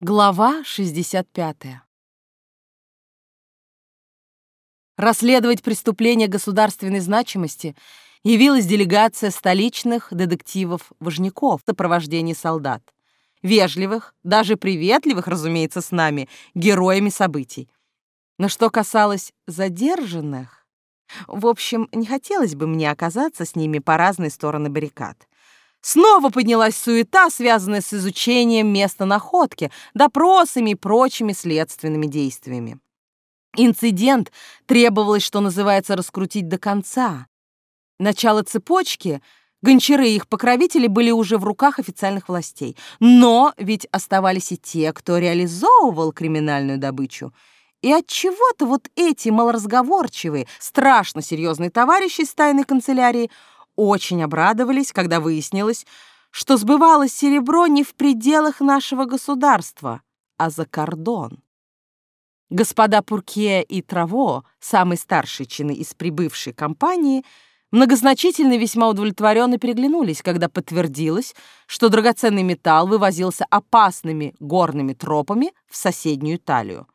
Глава 65. Расследовать преступления государственной значимости явилась делегация столичных детективов-важняков в сопровождении солдат. Вежливых, даже приветливых, разумеется, с нами, героями событий. Но что касалось задержанных... В общем, не хотелось бы мне оказаться с ними по разные стороны баррикад. Снова поднялась суета, связанная с изучением места находки, допросами и прочими следственными действиями. Инцидент требовалось, что называется, раскрутить до конца. Начало цепочки, гончары и их покровители были уже в руках официальных властей. Но ведь оставались и те, кто реализовывал криминальную добычу. И от чего то вот эти малоразговорчивые, страшно серьезные товарищи из тайной канцелярии – очень обрадовались, когда выяснилось, что сбывалось серебро не в пределах нашего государства, а за кордон. Господа Пурке и Траво, самые старшие чины из прибывшей компании, многозначительно и весьма удовлетворенно переглянулись, когда подтвердилось, что драгоценный металл вывозился опасными горными тропами в соседнюю Италию.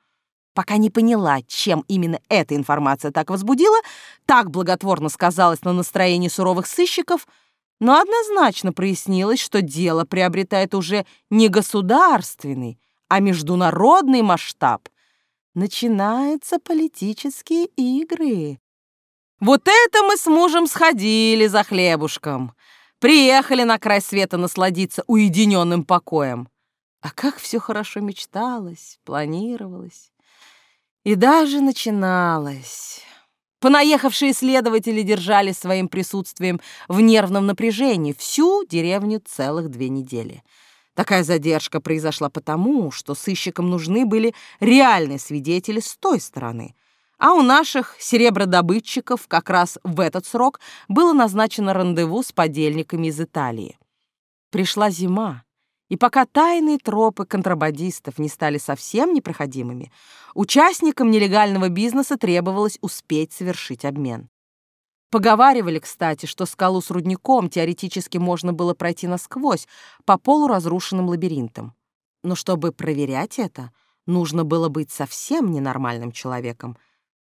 Пока не поняла, чем именно эта информация так возбудила, так благотворно сказалась на настроении суровых сыщиков, но однозначно прояснилось, что дело приобретает уже не государственный, а международный масштаб. Начинаются политические игры. Вот это мы с мужем сходили за хлебушком. Приехали на край света насладиться уединенным покоем. А как все хорошо мечталось, планировалось. И даже начиналось. Понаехавшие следователи держали своим присутствием в нервном напряжении всю деревню целых две недели. Такая задержка произошла потому, что сыщикам нужны были реальные свидетели с той стороны. А у наших серебродобытчиков как раз в этот срок было назначено рандеву с подельниками из Италии. Пришла зима, и пока тайные тропы контрабандистов не стали совсем непроходимыми, участникам нелегального бизнеса требовалось успеть совершить обмен. Поговаривали, кстати, что скалу с рудником теоретически можно было пройти насквозь по полуразрушенным лабиринтам. Но чтобы проверять это, нужно было быть совсем ненормальным человеком,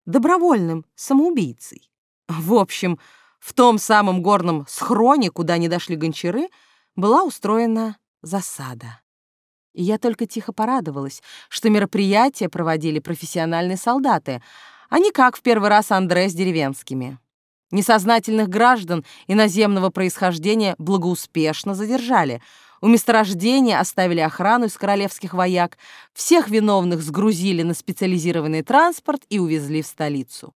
добровольным самоубийцей. В общем, в том самом горном схроне, куда не дошли гончары, была устроена засада. И я только тихо порадовалась, что мероприятие проводили профессиональные солдаты, а не как в первый раз Андре с деревенскими. Несознательных граждан иноземного происхождения благоуспешно задержали. У месторождения оставили охрану из королевских вояк, всех виновных сгрузили на специализированный транспорт и увезли в столицу.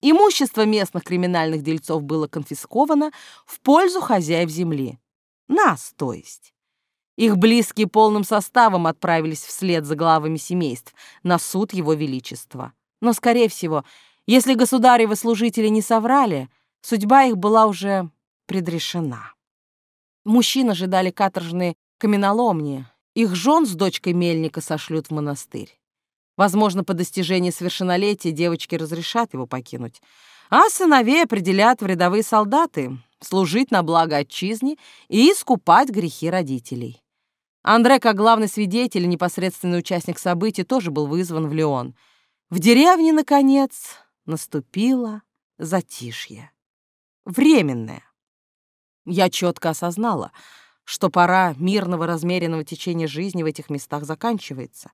Имущество местных криминальных дельцов было конфисковано в пользу хозяев земли. Нас, то есть. Их близкие полным составом отправились вслед за главами семейств на суд Его Величества. Но, скорее всего, если государевы служители не соврали, судьба их была уже предрешена. Мужчин ожидали каторжные каменоломни, их жен с дочкой мельника сошлют в монастырь. Возможно, по достижении совершеннолетия девочки разрешат его покинуть, а сыновей определят в рядовые солдаты, служить на благо отчизне и искупать грехи родителей. Андре, как главный свидетель и непосредственный участник событий, тоже был вызван в Леон. В деревне, наконец, наступило затишье. Временное. Я четко осознала, что пора мирного размеренного течения жизни в этих местах заканчивается.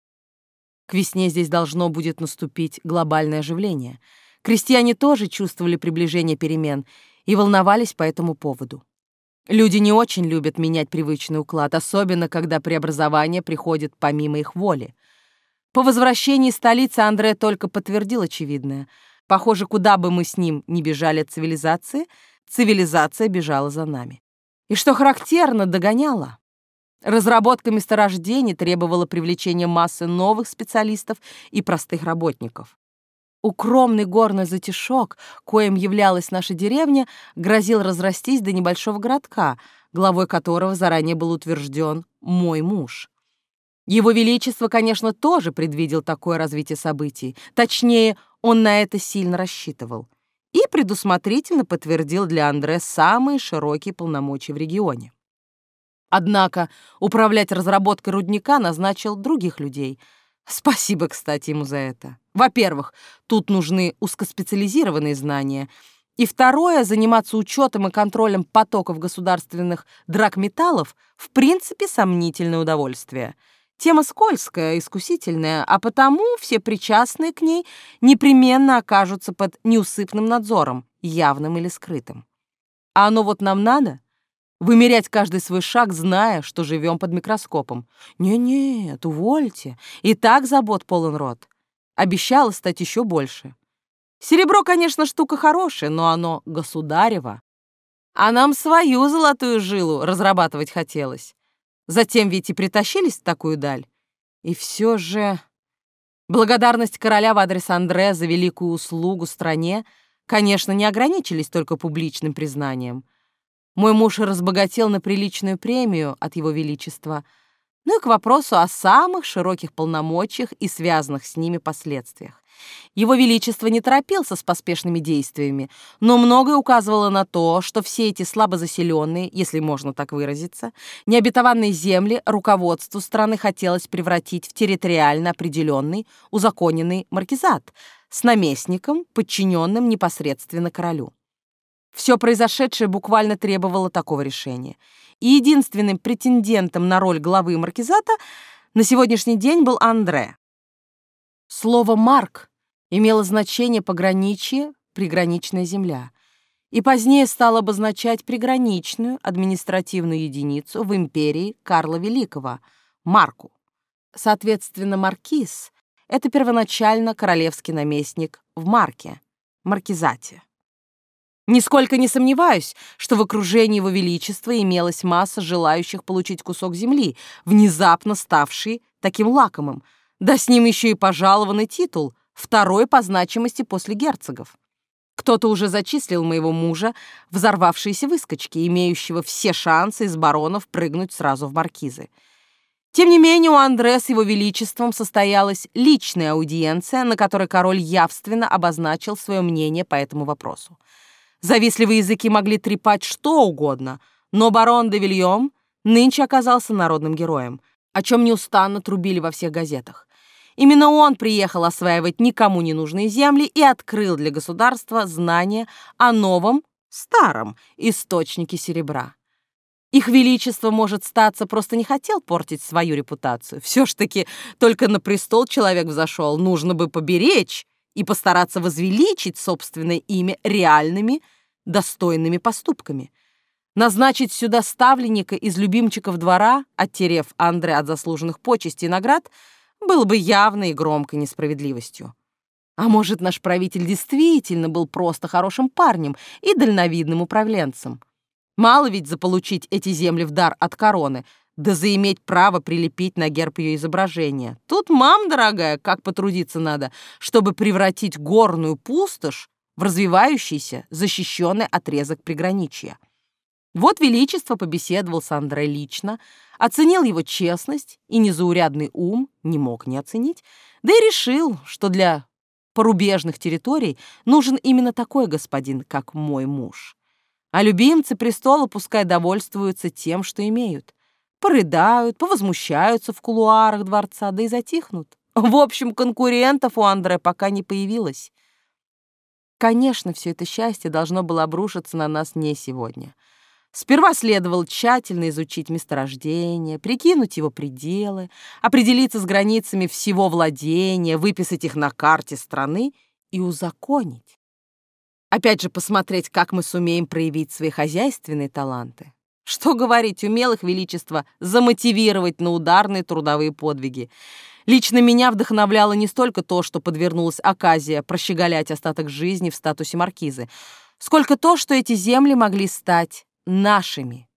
К весне здесь должно будет наступить глобальное оживление. Крестьяне тоже чувствовали приближение перемен и волновались по этому поводу. Люди не очень любят менять привычный уклад, особенно когда преобразование приходит помимо их воли. По возвращении столицы Андре только подтвердил очевидное. Похоже, куда бы мы с ним ни бежали от цивилизации, цивилизация бежала за нами. И что характерно, догоняла. Разработка месторождений требовала привлечения массы новых специалистов и простых работников. Укромный горный затишок, коим являлась наша деревня, грозил разрастись до небольшого городка, главой которого заранее был утвержден мой муж. Его Величество, конечно, тоже предвидел такое развитие событий. Точнее, он на это сильно рассчитывал. И предусмотрительно подтвердил для Андре самые широкие полномочия в регионе. Однако управлять разработкой рудника назначил других людей. Спасибо, кстати, ему за это. Во-первых, тут нужны узкоспециализированные знания. И второе, заниматься учетом и контролем потоков государственных драгметаллов в принципе сомнительное удовольствие. Тема скользкая, искусительная, а потому все причастные к ней непременно окажутся под неусыпным надзором, явным или скрытым. А оно вот нам надо? Вымерять каждый свой шаг, зная, что живем под микроскопом. Не-нет, увольте. И так забот полон рот. Обещала стать еще больше. Серебро, конечно, штука хорошая, но оно государево. А нам свою золотую жилу разрабатывать хотелось. Затем ведь и притащились в такую даль. И все же... Благодарность короля в адрес Андре за великую услугу стране, конечно, не ограничились только публичным признанием. Мой муж разбогател на приличную премию от его величества, ну и к вопросу о самых широких полномочиях и связанных с ними последствиях. Его Величество не торопился с поспешными действиями, но многое указывало на то, что все эти слабозаселенные, если можно так выразиться, необетованные земли руководству страны хотелось превратить в территориально определенный, узаконенный маркизат с наместником, подчиненным непосредственно королю. Все произошедшее буквально требовало такого решения. И единственным претендентом на роль главы маркизата на сегодняшний день был Андре. Слово «марк» имело значение пограничье, приграничная земля, и позднее стало обозначать приграничную административную единицу в империи Карла Великого — марку. Соответственно, маркиз — это первоначально королевский наместник в марке, маркизате. Нисколько не сомневаюсь, что в окружении его величества имелась масса желающих получить кусок земли, внезапно ставший таким лакомым, да с ним еще и пожалованный титул, второй по значимости после герцогов. Кто-то уже зачислил моего мужа взорвавшиеся выскочки, имеющего все шансы из баронов прыгнуть сразу в маркизы. Тем не менее, у Андре с его величеством состоялась личная аудиенция, на которой король явственно обозначил свое мнение по этому вопросу. Завистливые языки могли трепать что угодно, но барон де Вильем нынче оказался народным героем, о чем неустанно трубили во всех газетах. Именно он приехал осваивать никому не нужные земли и открыл для государства знания о новом, старом источнике серебра. Их Величество, может, статься, просто не хотел портить свою репутацию. Все ж таки, только на престол человек взошел, нужно бы поберечь и постараться возвеличить собственное имя реальными, достойными поступками. Назначить сюда ставленника из любимчиков двора, оттерев Андре от заслуженных почестей и наград, было бы явной и громкой несправедливостью. А может, наш правитель действительно был просто хорошим парнем и дальновидным управленцем? Мало ведь заполучить эти земли в дар от короны, да заиметь право прилепить на герб ее изображение. Тут, мам, дорогая, как потрудиться надо, чтобы превратить горную пустошь в развивающийся, защищенный отрезок приграничья. Вот Величество побеседовал с Андре лично, оценил его честность и незаурядный ум, не мог не оценить, да и решил, что для порубежных территорий нужен именно такой господин, как мой муж. А любимцы престола пускай довольствуются тем, что имеют. Порыдают, повозмущаются в кулуарах дворца, да и затихнут. В общем, конкурентов у Андре пока не появилось. Конечно, все это счастье должно было обрушиться на нас не сегодня. Сперва следовало тщательно изучить месторождение, прикинуть его пределы, определиться с границами всего владения, выписать их на карте страны и узаконить. Опять же, посмотреть, как мы сумеем проявить свои хозяйственные таланты. Что говорить, умелых величества замотивировать на ударные трудовые подвиги. Лично меня вдохновляло не столько то, что подвернулась оказия прощеголять остаток жизни в статусе маркизы, сколько то, что эти земли могли стать нашими.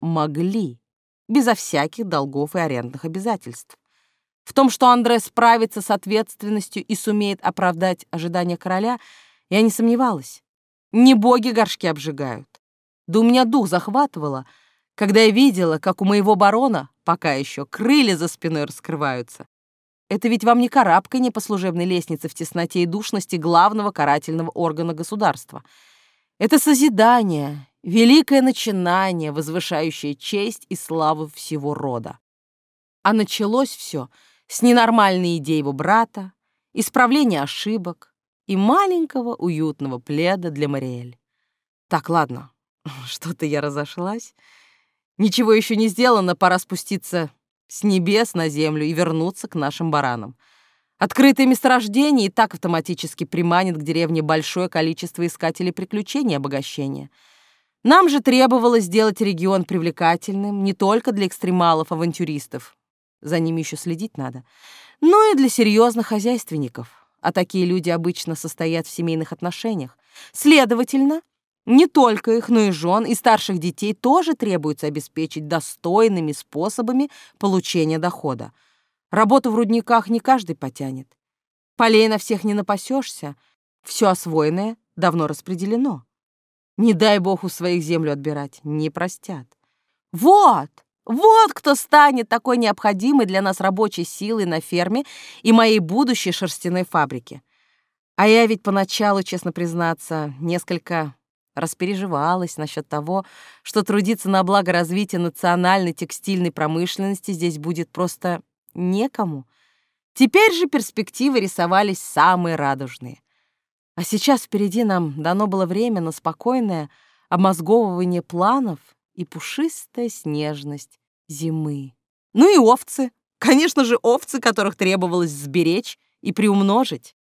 Могли. Безо всяких долгов и арендных обязательств. В том, что Андре справится с ответственностью и сумеет оправдать ожидания короля, я не сомневалась. Не боги горшки обжигают. Да у меня дух захватывало, когда я видела, как у моего барона, пока еще, крылья за спиной раскрываются, это ведь вам не карабканье по служебной лестнице в тесноте и душности главного карательного органа государства. Это созидание, Великое начинание, возвышающее честь и славу всего рода. А началось все с ненормальной идеи его брата, исправления ошибок и маленького уютного пледа для Мариэль. Так, ладно, что-то я разошлась. Ничего еще не сделано, пора спуститься с небес на землю и вернуться к нашим баранам. Открытое месторождение и так автоматически приманит к деревне большое количество искателей приключений и обогащения. Нам же требовалось сделать регион привлекательным не только для экстремалов-авантюристов, за ними еще следить надо, но и для серьезных хозяйственников, а такие люди обычно состоят в семейных отношениях. Следовательно, не только их, но и жен и старших детей тоже требуется обеспечить достойными способами получения дохода. Работу в рудниках не каждый потянет. Полей на всех не напасешься. Все освоенное давно распределено. Не дай бог у своих землю отбирать, не простят. Вот, вот кто станет такой необходимой для нас рабочей силой на ферме и моей будущей шерстяной фабрике. А я ведь поначалу, честно признаться, несколько распереживалась насчет того, что трудиться на благо развития национальной текстильной промышленности здесь будет просто некому. Теперь же перспективы рисовались самые радужные. А сейчас впереди нам дано было время на спокойное обмозговывание планов и пушистая снежность зимы. Ну и овцы. Конечно же, овцы, которых требовалось сберечь и приумножить.